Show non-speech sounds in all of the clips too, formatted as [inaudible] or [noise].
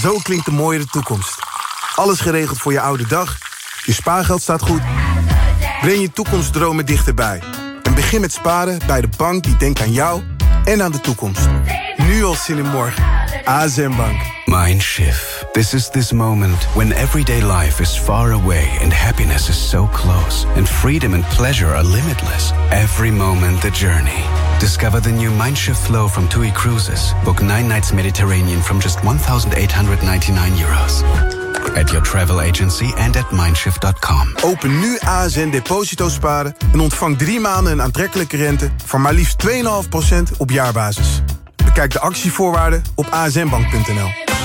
Zo klinkt de mooiere toekomst. Alles geregeld voor je oude dag. Je spaargeld staat goed. Breng je toekomstdromen dichterbij. En begin met sparen bij de bank die denkt aan jou en aan de toekomst. Nu al zin in morgen. ASM Bank. Mindshift. This is this moment when everyday life is far away and happiness is so close and freedom and pleasure are limitless. Every moment the journey. Discover the new Mindshift flow from TUI Cruises. Book nine nights Mediterranean from just 1,899 euros. At your travel agency and at mindshift.com. Open nu ASN Deposito Sparen en ontvang drie maanden een aantrekkelijke rente... van maar liefst 2,5% op jaarbasis. Bekijk de actievoorwaarden op asnbank.nl.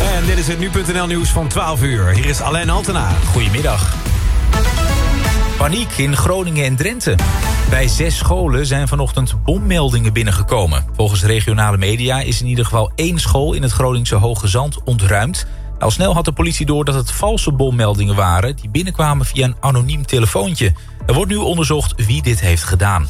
En dit is het Nu.nl nieuws van 12 uur. Hier is Alain Altena. Goedemiddag. Paniek in Groningen en Drenthe. Bij zes scholen zijn vanochtend bommeldingen binnengekomen. Volgens regionale media is in ieder geval één school in het Groningse Hoge Zand ontruimd. Al snel had de politie door dat het valse bommeldingen waren... die binnenkwamen via een anoniem telefoontje. Er wordt nu onderzocht wie dit heeft gedaan.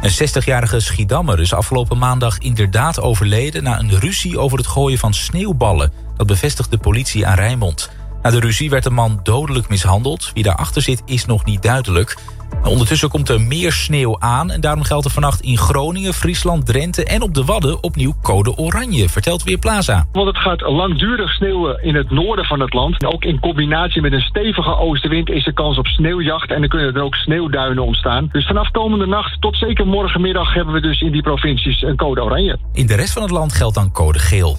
Een 60-jarige Schiedammer is afgelopen maandag inderdaad overleden... na een ruzie over het gooien van sneeuwballen. Dat bevestigt de politie aan Rijnmond. Na de ruzie werd de man dodelijk mishandeld. Wie daarachter zit is nog niet duidelijk. Ondertussen komt er meer sneeuw aan... en daarom geldt er vannacht in Groningen, Friesland, Drenthe... en op de Wadden opnieuw code oranje, vertelt weer Plaza. Want het gaat langdurig sneeuwen in het noorden van het land. Ook in combinatie met een stevige oostenwind is er kans op sneeuwjacht... en er kunnen er ook sneeuwduinen ontstaan. Dus vanaf komende nacht tot zeker morgenmiddag... hebben we dus in die provincies een code oranje. In de rest van het land geldt dan code geel.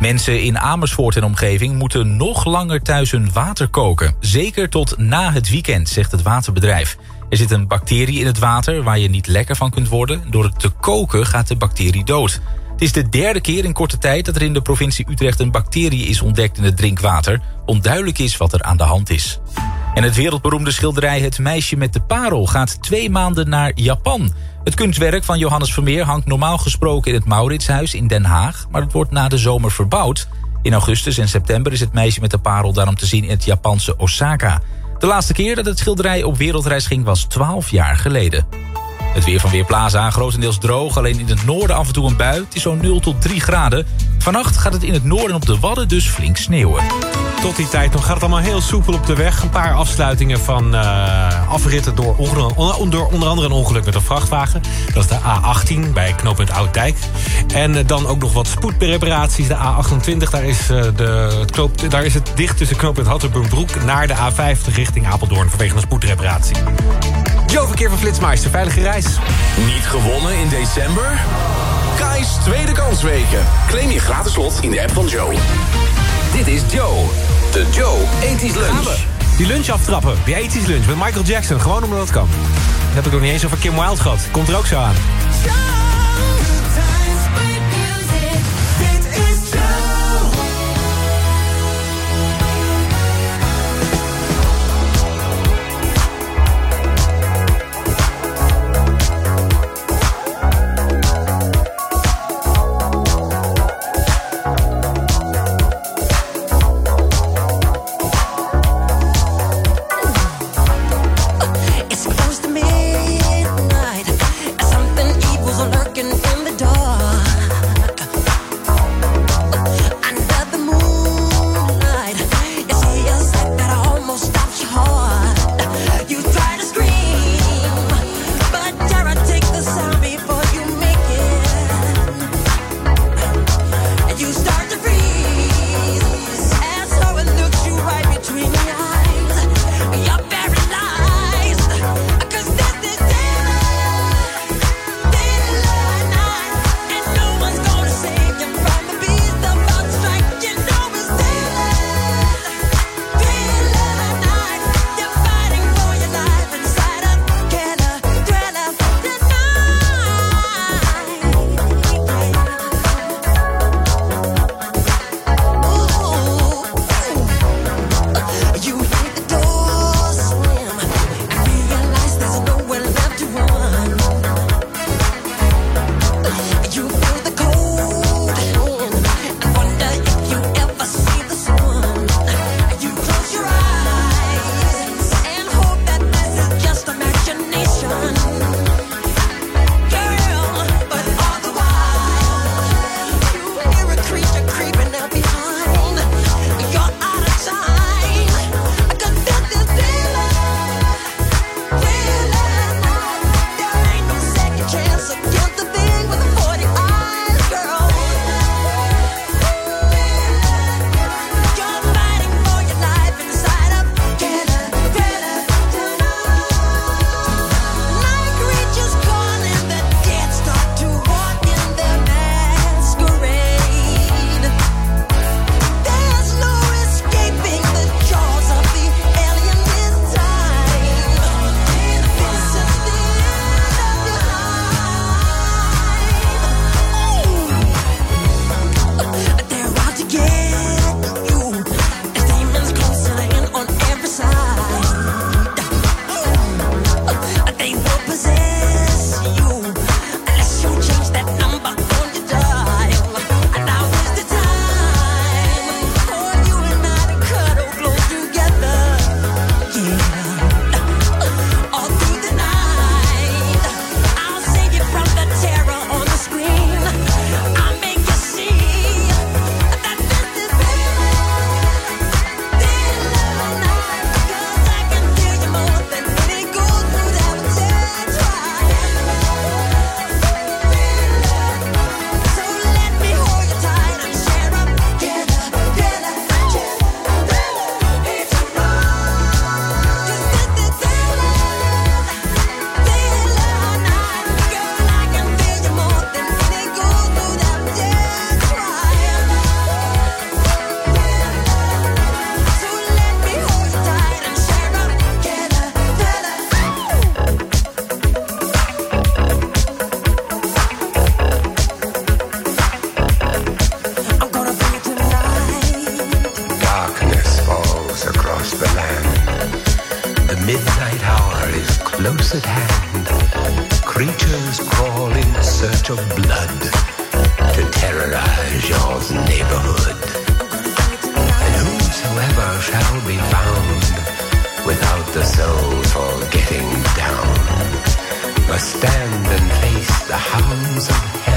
Mensen in Amersfoort en omgeving moeten nog langer thuis hun water koken. Zeker tot na het weekend, zegt het waterbedrijf. Er zit een bacterie in het water waar je niet lekker van kunt worden. Door het te koken gaat de bacterie dood. Het is de derde keer in korte tijd dat er in de provincie Utrecht een bacterie is ontdekt in het drinkwater. Onduidelijk is wat er aan de hand is. En het wereldberoemde schilderij Het meisje met de parel gaat twee maanden naar Japan. Het kunstwerk van Johannes Vermeer hangt normaal gesproken in het Mauritshuis in Den Haag, maar het wordt na de zomer verbouwd. In augustus en september is het meisje met de parel daarom te zien in het Japanse Osaka. De laatste keer dat het schilderij op wereldreis ging was 12 jaar geleden. Het weer van Weerplaza, grotendeels droog. Alleen in het noorden af en toe een bui. Het is zo'n 0 tot 3 graden. Vannacht gaat het in het noorden op de Wadden dus flink sneeuwen. Tot die tijd nog gaat het allemaal heel soepel op de weg. Een paar afsluitingen van uh, afritten door, onder, door onder andere een ongeluk met een vrachtwagen. Dat is de A18 bij knooppunt Ouddijk. En uh, dan ook nog wat spoedreparaties. De A28, daar is, uh, de, het, knoop, daar is het dicht tussen knooppunt Hatterburgbroek... naar de A50 richting Apeldoorn vanwege een spoedreparatie. Jo, verkeer van Flitsmeister, veilige Niet gewonnen in december? Kai's tweede kansweken. Claim je gratis slot in de app van Joe. Dit is Joe, de Joe Ethisch Lunch. Die lunch aftrappen, die ethisch lunch met Michael Jackson. Gewoon omdat het kan. Dat heb ik nog niet eens over Kim Wilde gehad. Komt er ook zo aan. midnight hour is close at hand. Creatures crawl in search of blood to terrorize your neighborhood. And whosoever shall be found without the soul for getting down must stand and face the hounds of hell.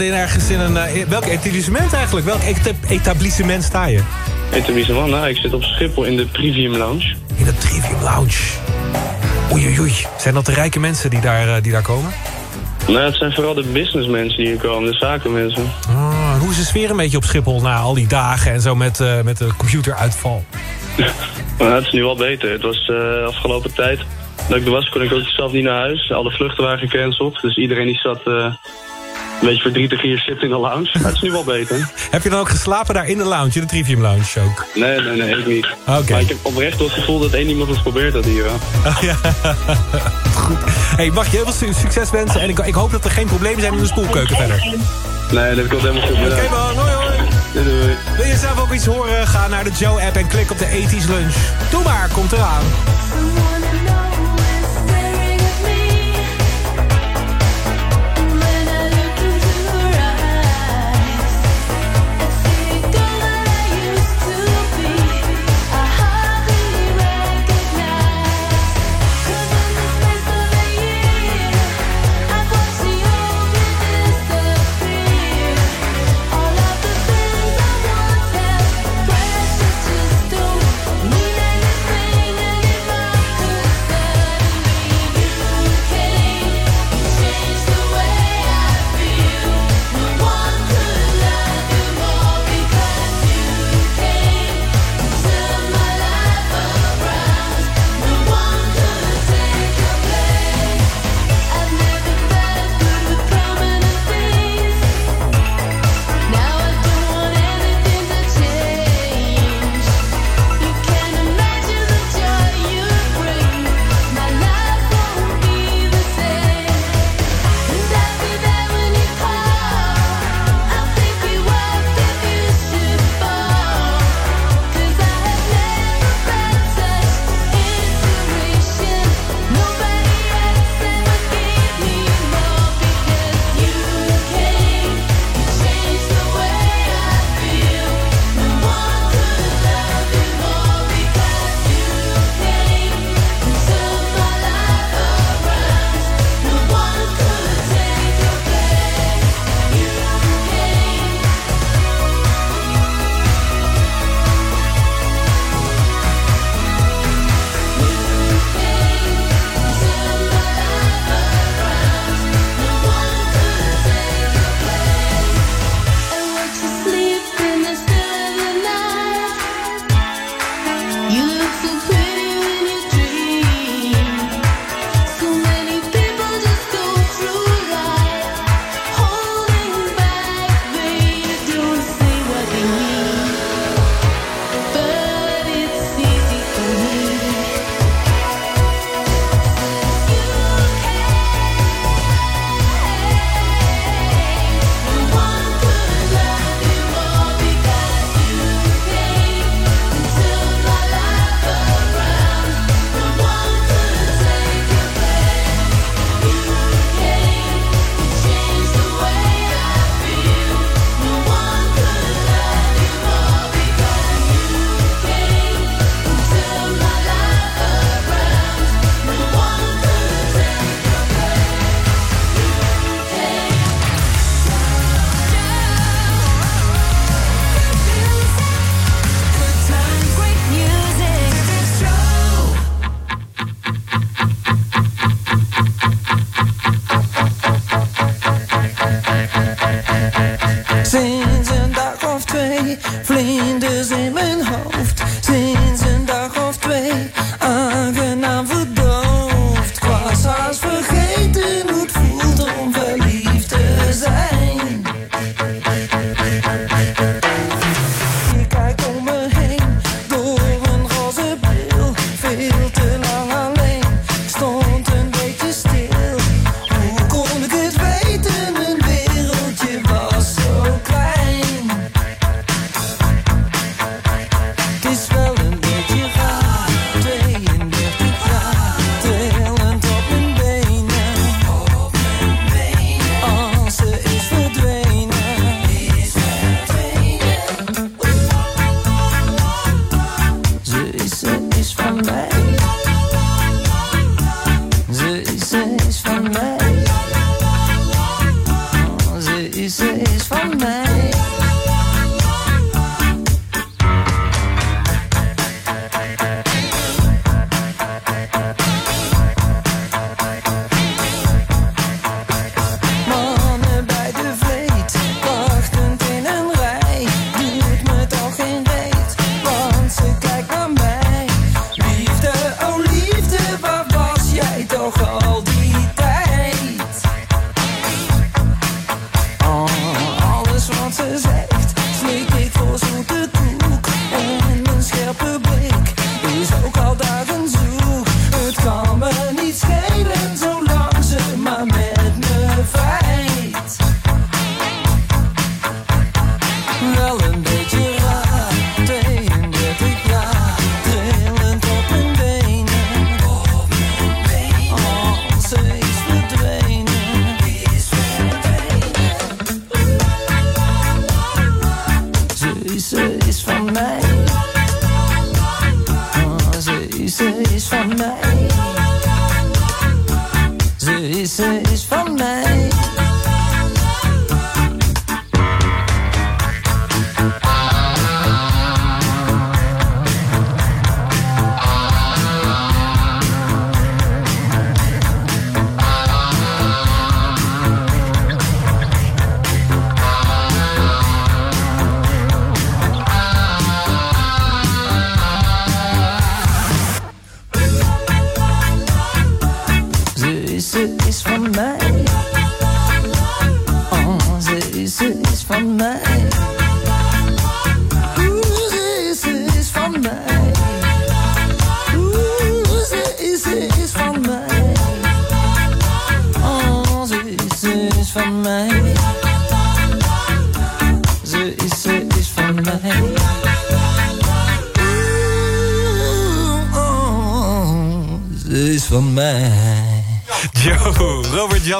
in ergens in een... Eh, welk etablissement eigenlijk? Welk etablissement sta je? Etablissement? Nou, ik zit op Schiphol in de Trivium Lounge. In de Trivium Lounge. Oei, oei, oei. Zijn dat de rijke mensen die daar, eh, die daar komen? nee het zijn vooral de businessmensen die hier komen, de zakenmensen. Ah, hoe is de sfeer een beetje op Schiphol na al die dagen en zo met, eh, met de computeruitval? [laughs] nou, het is nu wel beter. Het was de afgelopen tijd dat ik er was, kon ik ook zelf niet naar huis. Alle vluchten waren gecanceld. Dus iedereen die zat een beetje verdrietig hier zit in de lounge. Maar het is nu wel beter. Heb je dan ook geslapen daar in de lounge, in de Trivium Lounge ook? Nee, nee, nee, ik niet. Oké. Maar ik heb oprecht wel het gevoel dat één iemand het geprobeerd had hier. hoor. Oh, ja. [laughs] Goed. Hey, mag je heel veel su- succes wensen en ik, ik hoop dat er geen problemen zijn met de spoelkeuken verder. Nee, dat komt helemaal goed. Oké bedankt. man, hoi hoi. Doei, doei. Wil je zelf ook iets horen? Ga naar de Joe-app en klik op de 80s lunch. Doe maar, komt eraan.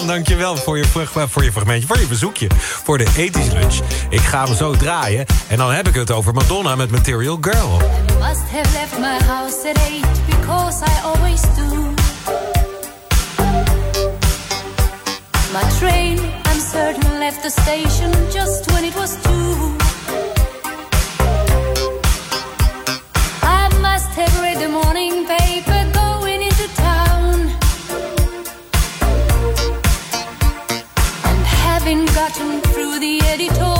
Jan, dankjewel voor je, voor, voor je fragmentje, voor je bezoekje, voor de ethisch lunch. Ik ga hem zo draaien en dan heb ik het over Madonna met Material Girl. Must have left my house at eight because I always do. My train, I'm certain, left the station just when it was two. Gotten through the editorial,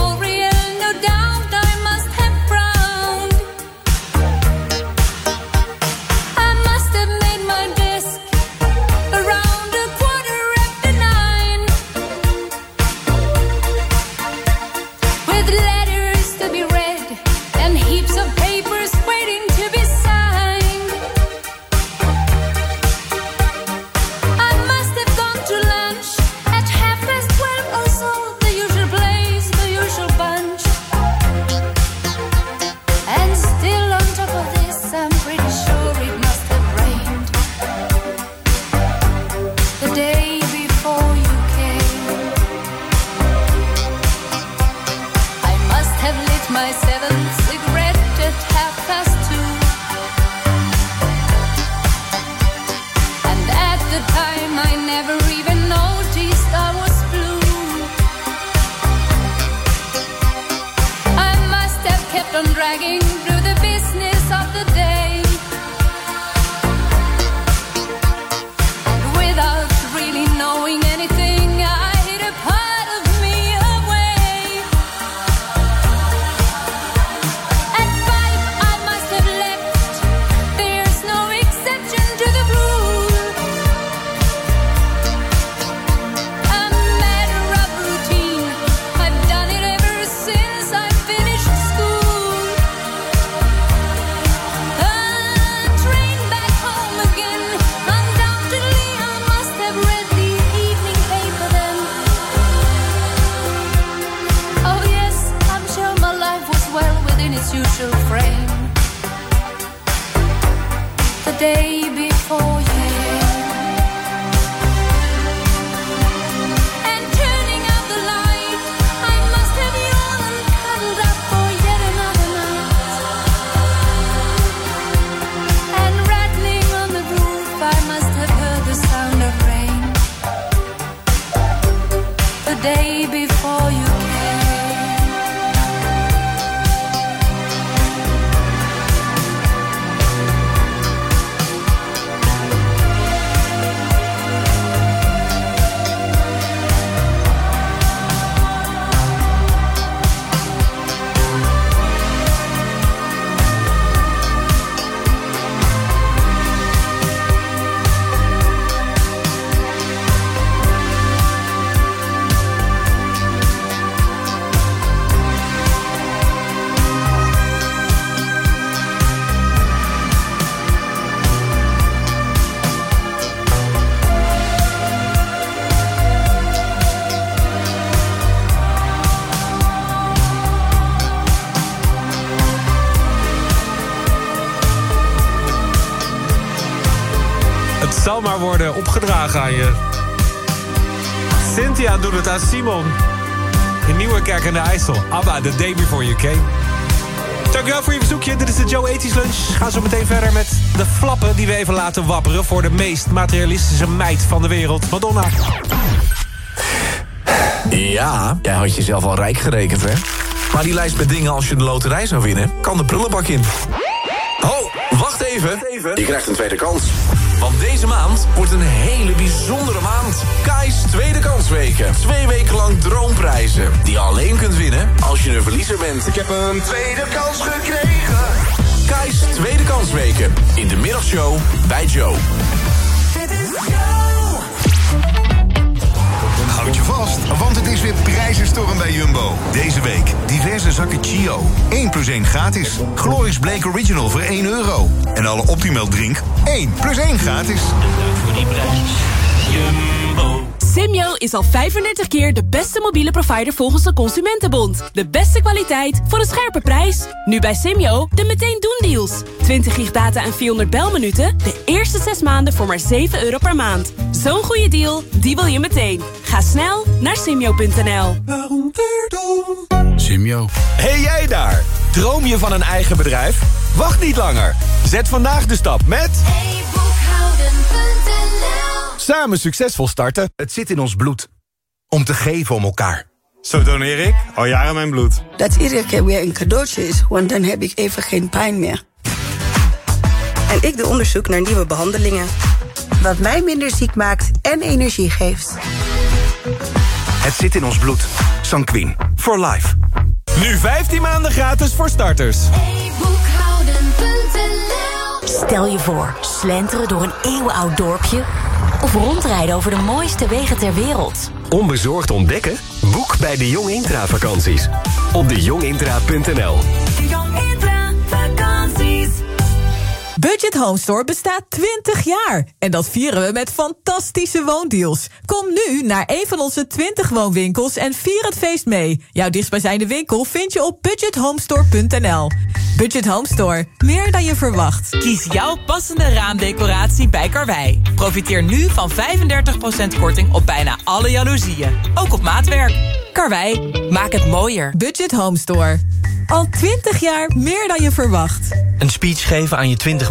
aan je. Cynthia doet het aan Simon. In Nieuwekerk aan de IJssel. Abba, the day before you came. Dankjewel voor je bezoekje. Dit is de Joe Ethisch Lunch. Gaan zo meteen verder met de flappen die we even laten wapperen... voor de meest materialistische meid van de wereld, Madonna. Ja, jij had jezelf al rijk gerekend, hè? Maar die lijst met dingen als je de loterij zou winnen... kan de prullenbak in. Je krijgt een tweede kans. Want deze maand wordt een hele bijzondere maand. Kai's Tweede Kansweken. Twee weken lang droomprijzen. Die je alleen kunt winnen als je een verliezer bent. Ik heb een tweede kans gekregen. Kai's Tweede Kansweken. In de middagshow bij Joe. Houd je vast, want het is weer prijzenstorm bij bij Jumbo. Deze week diverse zakken Chio. 1 plus 1 gratis. Glorious Blake Original voor 1 euro. En alle Optimal drink 1 plus 1 gratis. Voor die prijs. Jumbo. Simyo is al 35 keer de beste mobiele provider volgens de Consumentenbond. De beste kwaliteit voor een scherpe prijs. Nu bij Simyo de meteen doen deals. 20 gig data en 400 belminuten. De eerste 6 maanden voor maar 7 euro per maand. Zo'n goede deal, die wil je meteen. Ga snel naar simyo.nl. Simio. Hey jij daar! Droom je van een eigen bedrijf? Wacht niet langer. Zet vandaag de stap met... Samen succesvol starten. Het zit in ons bloed. Om te geven om elkaar. Zo doneer ik al jaren mijn bloed. Dat iedere keer weer een cadeautje is, want dan heb ik even geen pijn meer. En ik doe onderzoek naar nieuwe behandelingen. Wat mij minder ziek maakt en energie geeft. Het zit in ons bloed. Sanquin. For life. Nu 15 maanden gratis voor starters. Stel je voor, slenteren door een eeuwenoud dorpje... of rondrijden over de mooiste wegen ter wereld. Onbezorgd ontdekken? Boek bij de Jong Intra vakanties. Op dejongintra.nl Budget Home Store bestaat 20 jaar. En dat vieren we met fantastische woondeals. Kom nu naar een van onze 20 woonwinkels en vier het feest mee. Jouw dichtstbijzijnde winkel vind je op budgethomestore.nl. Budget Home Store. Meer dan je verwacht. Kies jouw passende raamdecoratie bij Karwei. Profiteer nu van 35% korting op bijna alle jaloezieën. Ook op maatwerk. Karwei, maak het mooier. Budget Home Store. Al 20 jaar meer dan je verwacht. Een speech geven aan je 20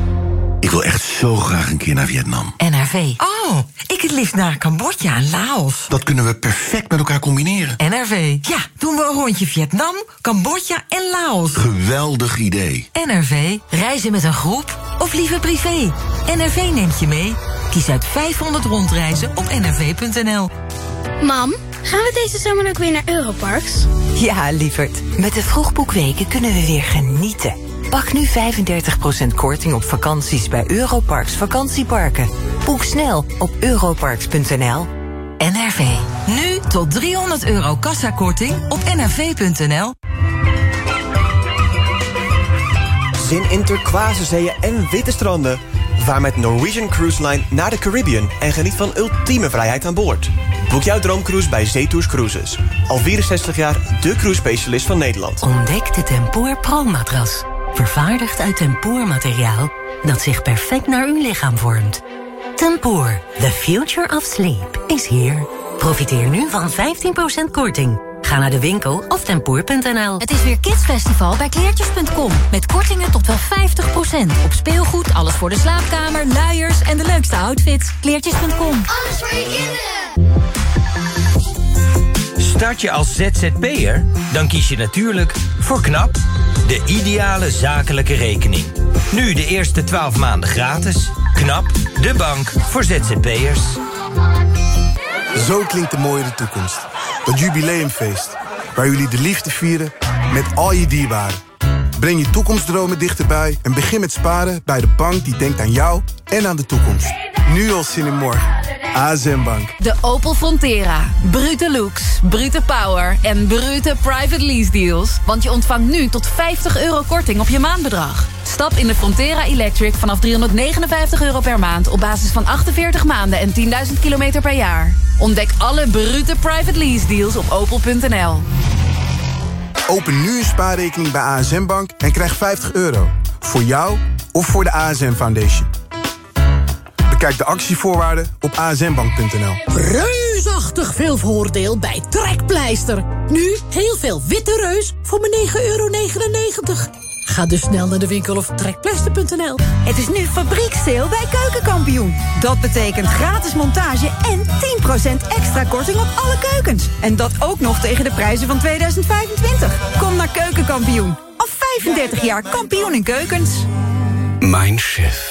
Ik wil echt zo graag een keer naar Vietnam. NRV. Oh, ik het liefst naar Cambodja en Laos. Dat kunnen we perfect met elkaar combineren. NRV. Ja, doen we een rondje Vietnam, Cambodja en Laos. Geweldig idee. NRV. Reizen met een groep of liever privé. NRV neemt je mee. Kies uit 500 rondreizen op nrv.nl. Mam, gaan we deze zomer ook weer naar Europarks? Ja, lieverd. Met de vroegboekweken kunnen we weer genieten. Pak nu 35% korting op vakanties bij Europarks vakantieparken. Boek snel op europarks.nl. NRV. Nu tot 300 euro kassakorting op nrv.nl. Zin in turquoise zeeën en witte stranden. Vaar met Norwegian Cruise Line naar de Caribbean... en geniet van ultieme vrijheid aan boord. Boek jouw droomcruise bij Zetours Cruises. Al 64 jaar de cruise specialist van Nederland. Ontdek de Tempoor Pro-matras. Vervaardigd uit tempoormateriaal dat zich perfect naar uw lichaam vormt. Tempoor, the future of sleep, is here. Profiteer nu van 15% korting. Ga naar de winkel of tempoor.nl. Het is weer Kidsfestival bij kleertjes.com. Met kortingen tot wel 50%. Op speelgoed, alles voor de slaapkamer, luiers en de leukste outfits. Kleertjes.com. Alles voor je kinderen. Start je als ZZP'er? Dan kies je natuurlijk voor KNAP, de ideale zakelijke rekening. Nu de eerste 12 maanden gratis. KNAP, de bank voor ZZP'ers. Zo klinkt de mooie toekomst. Dat jubileumfeest. Waar jullie de liefde vieren met al je dierbaren. Breng je toekomstdromen dichterbij en begin met sparen bij de bank die denkt aan jou en aan de toekomst. Nu al zin in morgen. ASM Bank. De Opel Frontera. Brute looks, brute power en brute private lease deals. Want je ontvangt nu tot 50 euro korting op je maandbedrag. Stap in de Frontera Electric vanaf 359 euro per maand... op basis van 48 maanden en 10.000 kilometer per jaar. Ontdek alle brute private lease deals op opel.nl. Open nu een spaarrekening bij ASM Bank en krijg 50 euro. Voor jou of voor de ASM Foundation. Bekijk de actievoorwaarden op asmbank.nl. Reusachtig veel voordeel bij Trekpleister. Nu heel veel witte reus voor maar 9,99 euro. Ga dus snel naar de winkel of trekpleister.nl. Het is nu fabrieksteel bij Keukenkampioen. Dat betekent gratis montage en 10% extra korting op alle keukens. En dat ook nog tegen de prijzen van 2025. Kom naar Keukenkampioen. Al 35 jaar kampioen in keukens. Mindshift.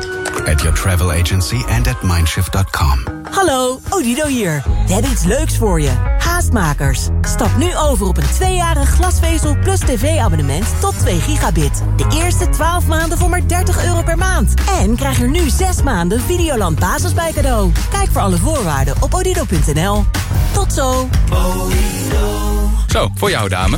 At your travel agency and at mindshift.com. Hallo, Odido hier. We hebben iets leuks voor je. Haastmakers. Stap nu over op een tweejarig glasvezel plus tv-abonnement tot 2 gigabit. De eerste 12 maanden voor maar 30 euro per maand. En krijg er nu 6 maanden Videoland Basis bij cadeau. Kijk voor alle voorwaarden op odido.nl. Tot zo. Zo, voor jou dame.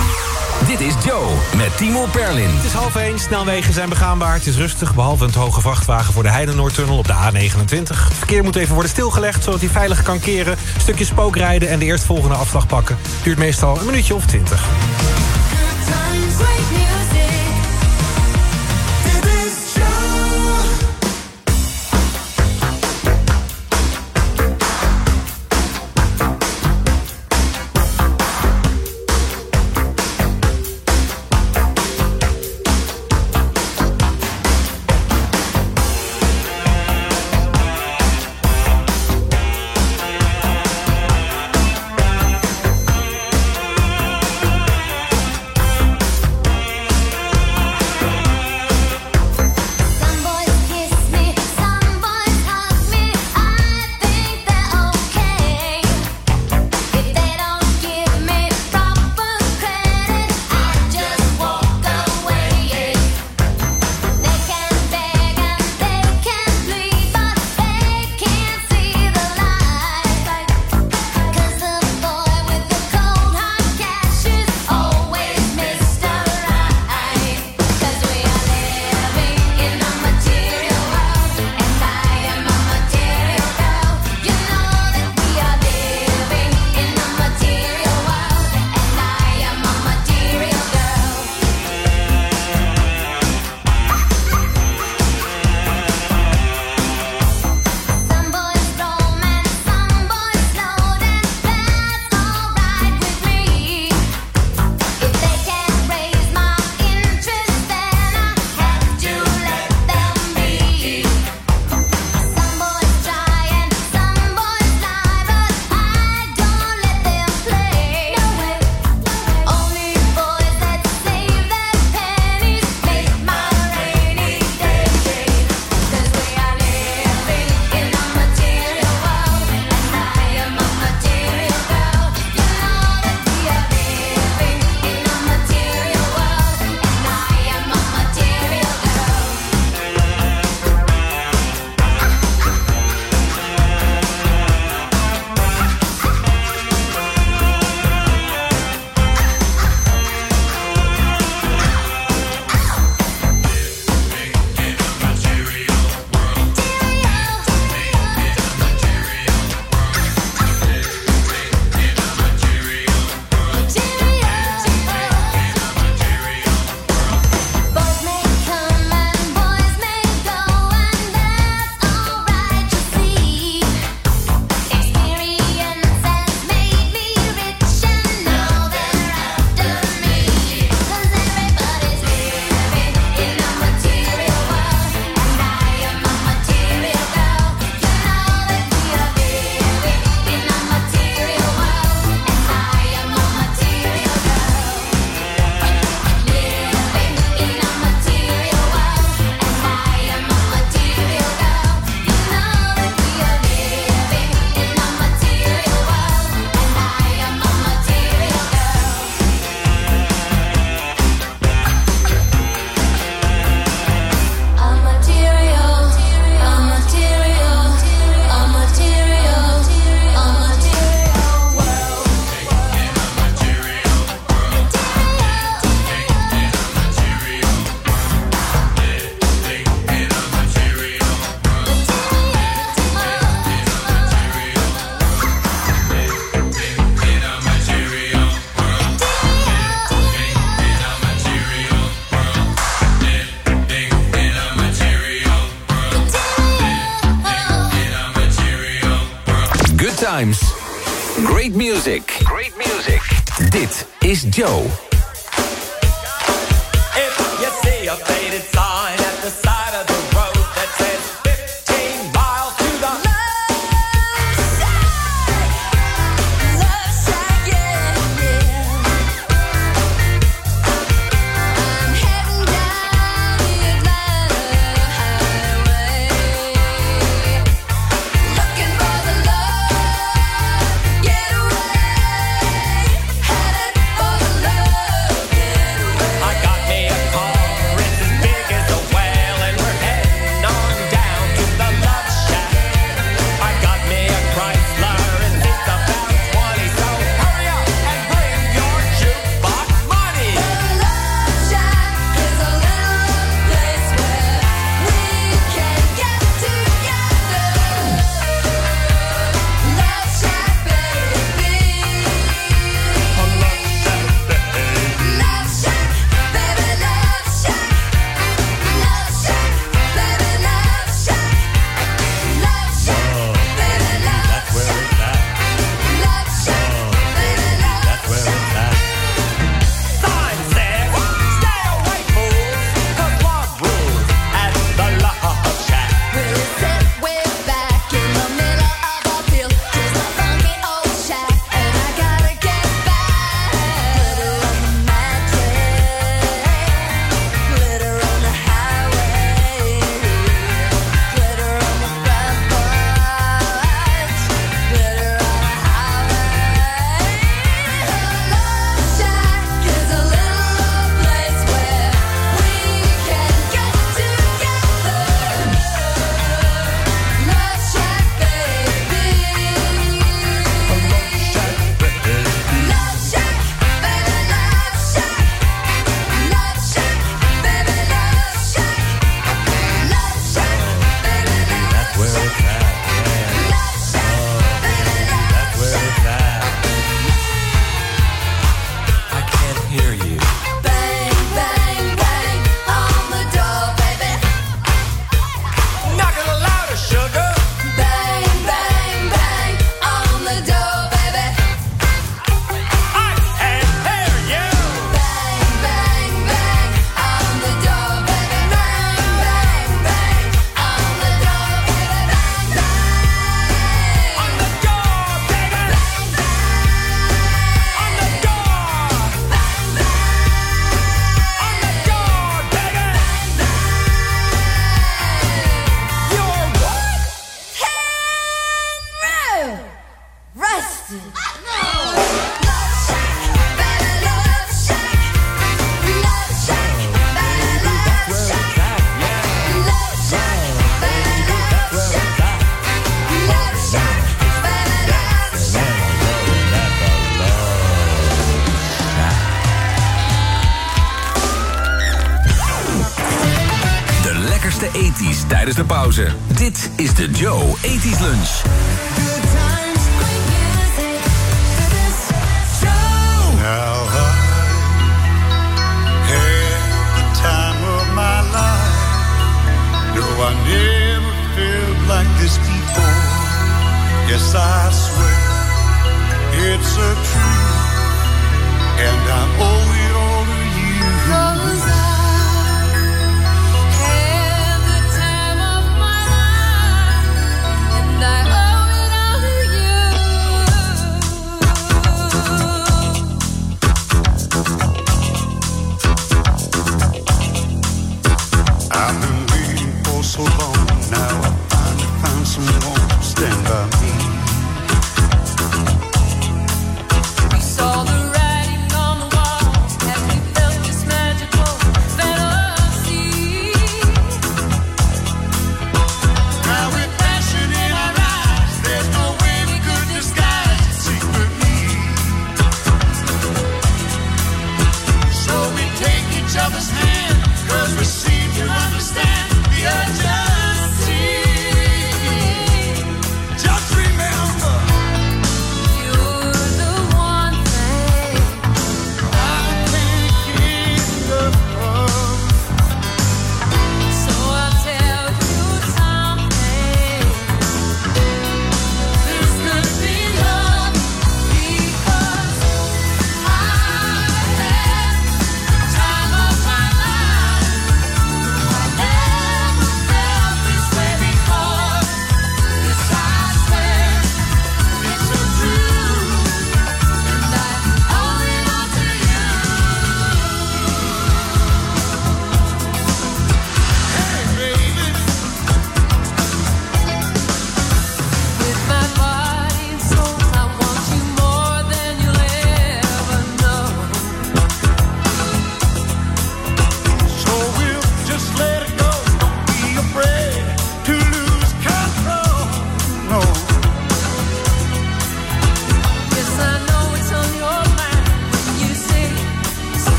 Dit is Joe met Timo Perlin. Het is half één, snelwegen zijn begaanbaar. Het is rustig, behalve een te hoge vrachtwagen voor de Heidenoordtunnel op de A29. Het verkeer moet even worden stilgelegd, zodat hij veilig kan keren. Stukje spookrijden en de eerstvolgende afslag pakken. Duurt meestal een minuutje of twintig. Great music. Dit is Joe. tijdens de pauze. Dit is de Joe 80s Lunch. I never felt like this before. Yes, I swear it's a and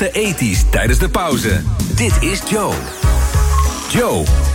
lekkerste 80s tijdens de pauze. Dit is. Joe. Joe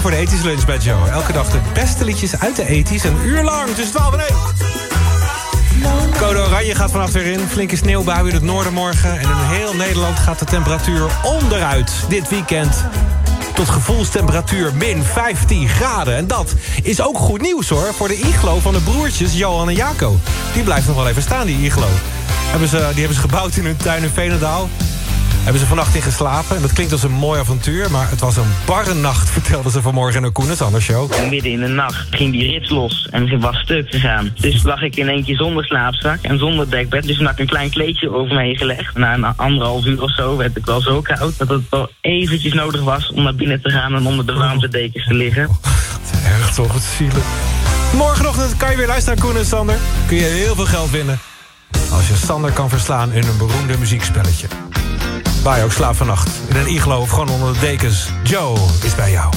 Voor de ethisch lunch bij Joe. Elke dag de beste liedjes uit de ethisch. Een uur lang, tussen 12 en 1. Code Oranje gaat vanaf weer in. Flinke sneeuwbui in het noorden morgen. En in heel Nederland gaat de temperatuur onderuit. Dit weekend tot gevoelstemperatuur min 15 graden. En dat is ook goed nieuws hoor. Voor de iglo van de broertjes Johan en Jaco. Die blijft nog wel even staan, die iglo. Hebben ze, die hebben ze gebouwd in hun tuin in Veenendaal. Hebben ze vannacht in geslapen. En dat klinkt als een mooi avontuur. Maar het was een barre nacht, [laughs] vertelden ze vanmorgen in de Koenens Anders Show. En midden in de nacht ging die rits los en ze was stuk gegaan. Dus lag ik in eentje zonder slaapzak en zonder dekbed. Dus toen had ik een klein kleedje over me heen gelegd. Na een anderhalf uur of zo werd ik wel zo koud... dat het wel eventjes nodig was om naar binnen te gaan... en onder de warmte dekens te liggen. Erg toch, het zielig. Morgenochtend kan je weer luisteren naar Koen en Sander. Kun je heel veel geld winnen. Als je Sander kan verslaan in een beroemde muziekspelletje. Waar je ook slaapt vannacht. In een iglo of gewoon onder de dekens. Joe is bij jou.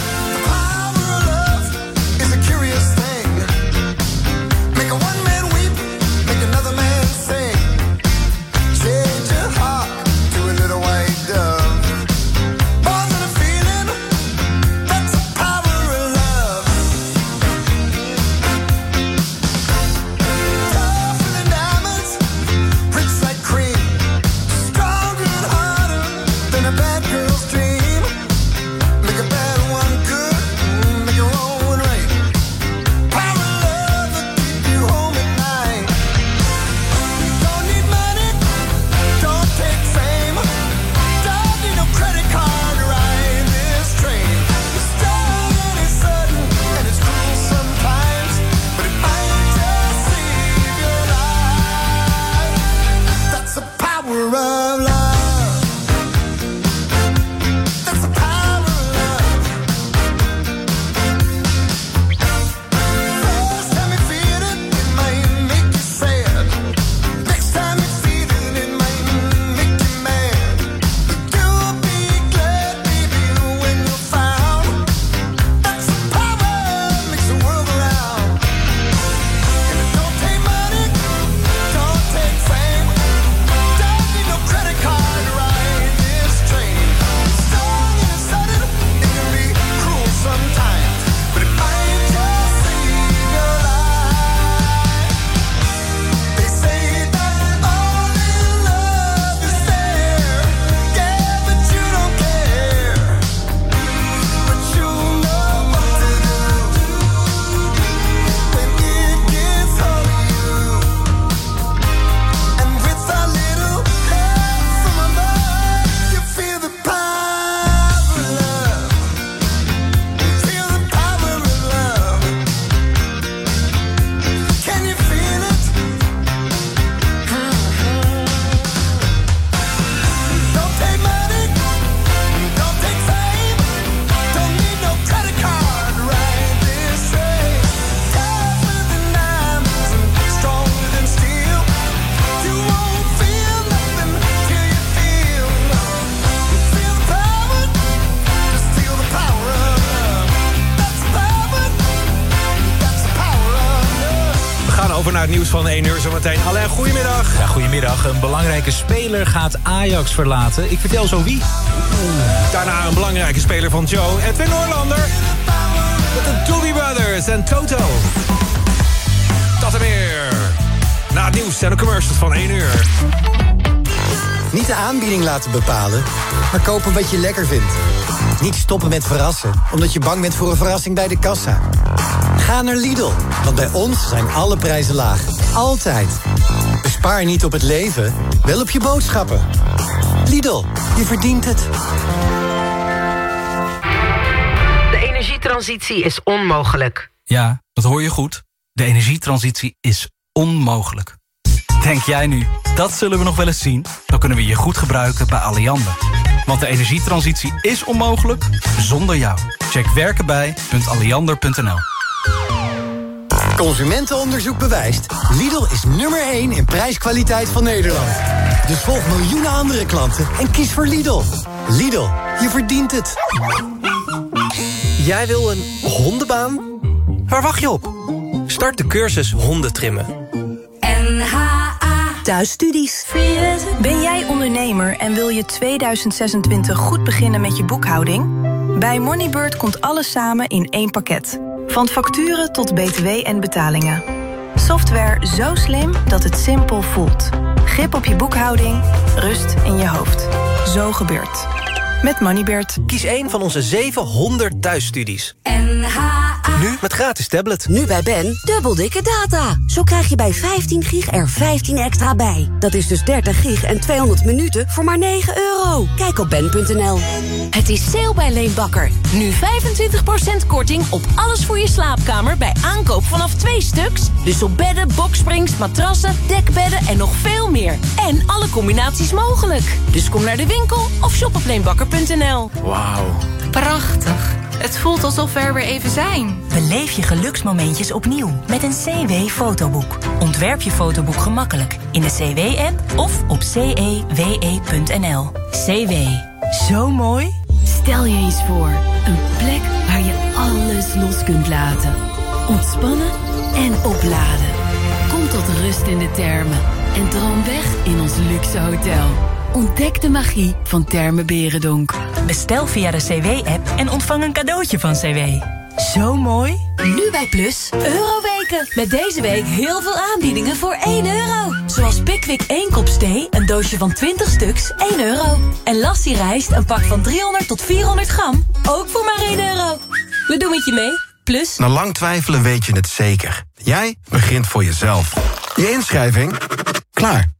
1 uur zometeen. Alain, goedemiddag. Ja, goedemiddag. Een belangrijke speler gaat Ajax verlaten. Ik vertel zo wie. Daarna een belangrijke speler van Joe, Edwin Noorlander. Met de Doobie Brothers en Toto. Dat en meer. Na het nieuws en de commercials van 1 uur. Niet de aanbieding laten bepalen, maar kopen wat je lekker vindt. Niet stoppen met verrassen, omdat je bang bent voor een verrassing bij de kassa. Ga naar Lidl, want bij ons zijn alle prijzen laag. Altijd. Bespaar niet op het leven, wel op je boodschappen. Lidl, je verdient het. De energietransitie is onmogelijk. Ja, dat hoor je goed. De energietransitie is onmogelijk. Denk jij nu, dat zullen we nog wel eens zien? Dan kunnen we je goed gebruiken bij Alliander. Want de energietransitie is onmogelijk zonder jou. Check werkenbij.alliander.nl Consumentenonderzoek bewijst. Lidl is nummer 1 in prijskwaliteit van Nederland. Dus volg miljoenen andere klanten en kies voor Lidl. Lidl, je verdient het. Jij wil een hondenbaan? Waar wacht je op? Start de cursus hondentrimmen. Thuisstudies. Ben jij ondernemer en wil je 2026 goed beginnen met je boekhouding? Bij Moneybird komt alles samen in één pakket. Van facturen tot btw en betalingen. Software zo slim dat het simpel voelt. Grip op je boekhouding, rust in je hoofd. Zo gebeurt. Met Moneybird. Kies een van onze 700 thuisstudies. Nu met gratis tablet. Nu bij Ben, dubbel dikke data. Zo krijg je bij 15 gig er 15 extra bij. Dat is dus 30 gig en 200 minuten voor maar 9 euro. Kijk op ben.nl. Het is sale bij Leenbakker. Nu 25% korting op alles voor je slaapkamer bij aankoop vanaf twee stuks. Dus op bedden, boksprings, matrassen, dekbedden en nog veel meer. En alle combinaties mogelijk. Dus kom naar de winkel of shop op leenbakker.nl. Wauw. Prachtig. Het voelt alsof we er weer even zijn. Beleef je geluksmomentjes opnieuw met een CW-fotoboek. Ontwerp je fotoboek gemakkelijk in de CW-app of op cewe.nl. CW. Zo mooi? Stel je eens voor, een plek waar je alles los kunt laten. Ontspannen en opladen. Kom tot rust in de termen en droom weg in ons luxe hotel. Ontdek de magie van Termen Berendonk. Bestel via de CW-app en ontvang een cadeautje van CW. Zo mooi? Nu bij Plus, Euroweken. Met deze week heel veel aanbiedingen voor 1 euro. Zoals Pickwick 1 kop thee, een doosje van 20 stuks, 1 euro. En Lassie rijst, een pak van 300 tot 400 gram, ook voor maar 1 euro. We doen het je mee. Plus... Na lang twijfelen weet je het zeker. Jij begint voor jezelf. Je inschrijving? Klaar.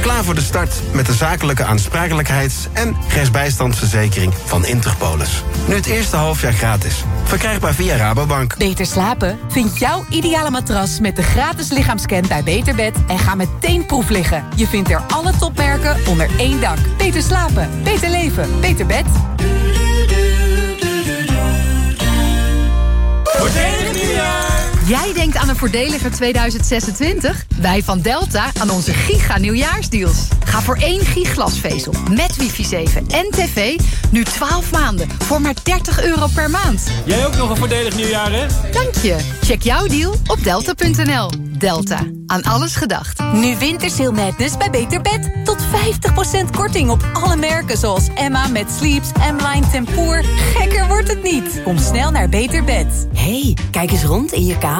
Klaar voor de start met de zakelijke aansprakelijkheids- en rechtsbijstandsverzekering van Interpolis. Nu het eerste halfjaar gratis. Verkrijgbaar via Rabobank. Beter slapen? Vind jouw ideale matras met de gratis lichaamscan bij Beterbed en ga meteen proef liggen. Je vindt er alle topmerken onder één dak. Beter slapen, beter leven, beter bed. Jij denkt aan een voordeliger 2026? Wij van Delta aan onze giga nieuwjaarsdeals. Ga voor één gig glasvezel met wifi 7 en tv nu 12 maanden voor maar 30 euro per maand. Jij ook nog een voordelig nieuwjaar, hè? Dank je. Check jouw deal op delta.nl. Delta. Aan alles gedacht. Nu Wintersail Madness bij Beter Bed. Tot 50% korting op alle merken zoals Emma met Sleeps, M-Line Tempoor. Gekker wordt het niet. Kom snel naar Beter Bed. hey, kijk eens rond in je kamer.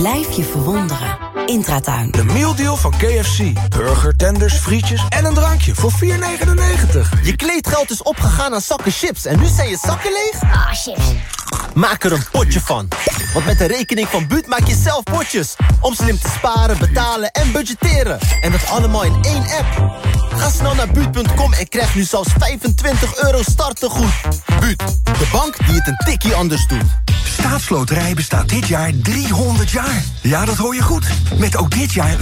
Blijf je verwonderen. Intratuin. De mealdeal van KFC. Burger, tenders, frietjes en een drankje voor 4,99. Je kleedgeld is opgegaan aan zakken chips en nu zijn je zakken leeg? Ah, chips. Maak er een potje van. Want met de rekening van Buut maak je zelf potjes. Om slim te sparen, betalen en budgetteren. En dat allemaal in één app. Ga snel naar Buut.com en krijg nu zelfs 25 euro startegoed. Buut, de bank die het een tikkie anders doet. Staatsloterij bestaat dit jaar 300 jaar. Ja, dat hoor je goed. Met ook dit jaar